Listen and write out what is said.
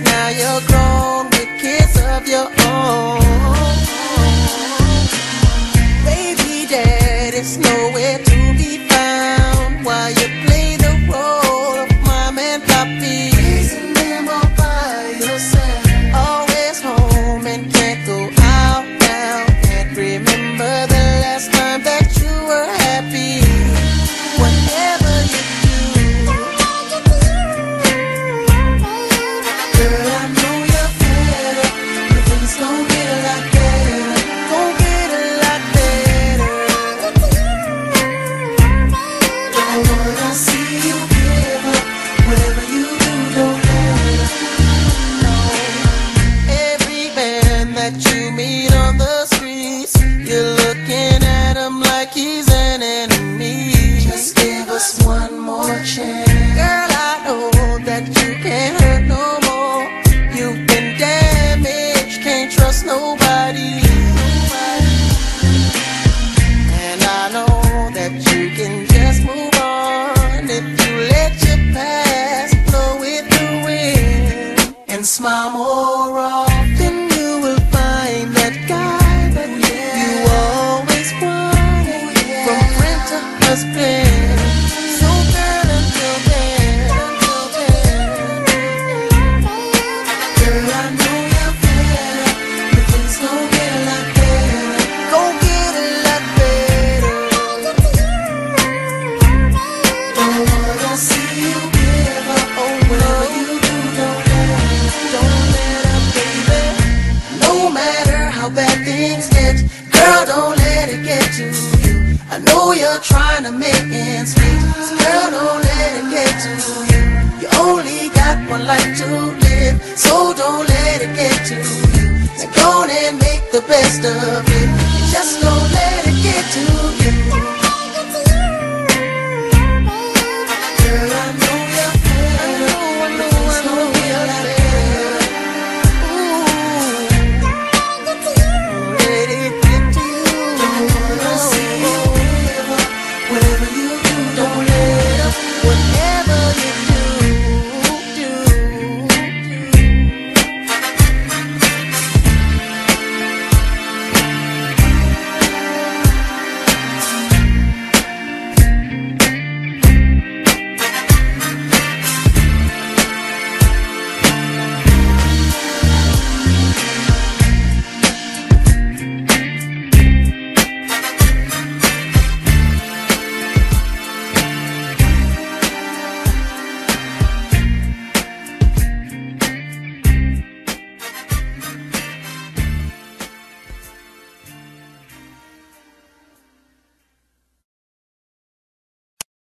now you're grown with kids of your own. and smile more often. You will find that guy that oh, you always wanted, oh, from friend to husband. You're trying to make ends meet. So girl, don't let it get to you. You only got one life to live, so don't let it get to you. Now go on and make the best of it.